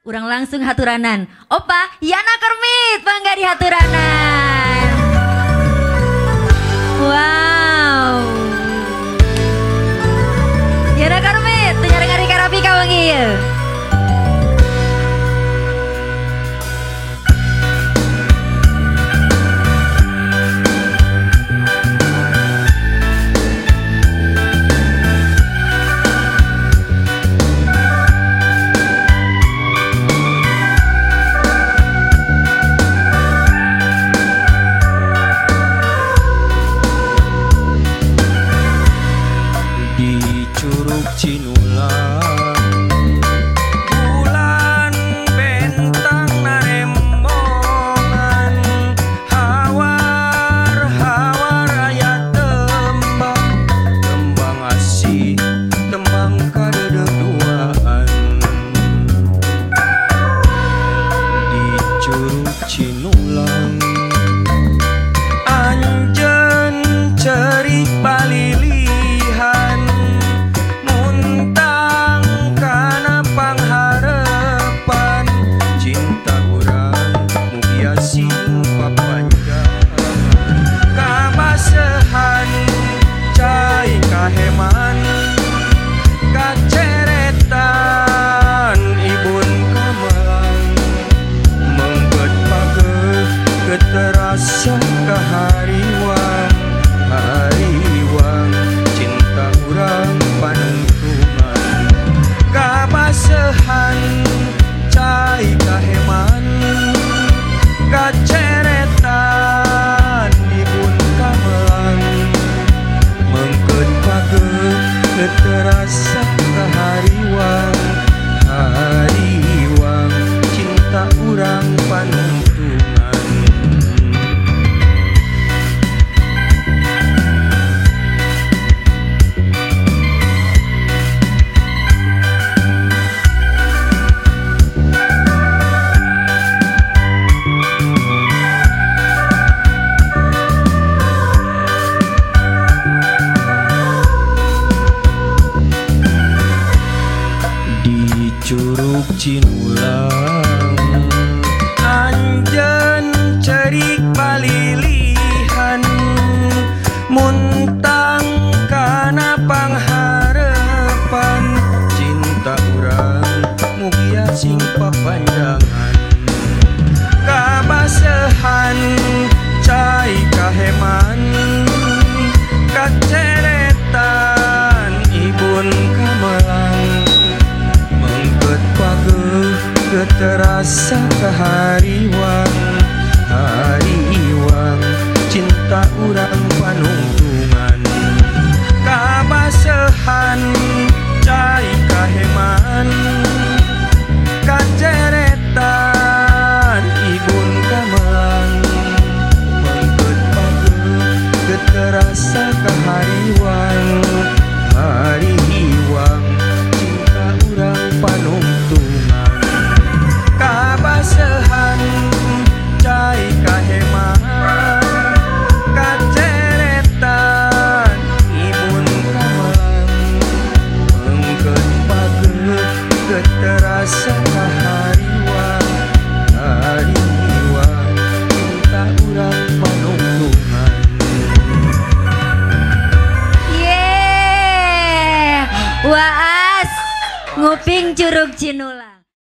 Urang langsung haturanan. Opa, Yana Kermit, bangga di haturanan. 起怒浪 cinulang cerik palilihan Muntang kana pangharapan. Cinta urang mugia sing papandangan Kabasehan cai kaheman. terasa kehariwan hariwan cinta urang panungtungan kabasehan cai kaheman. Nguping Curug Cinula.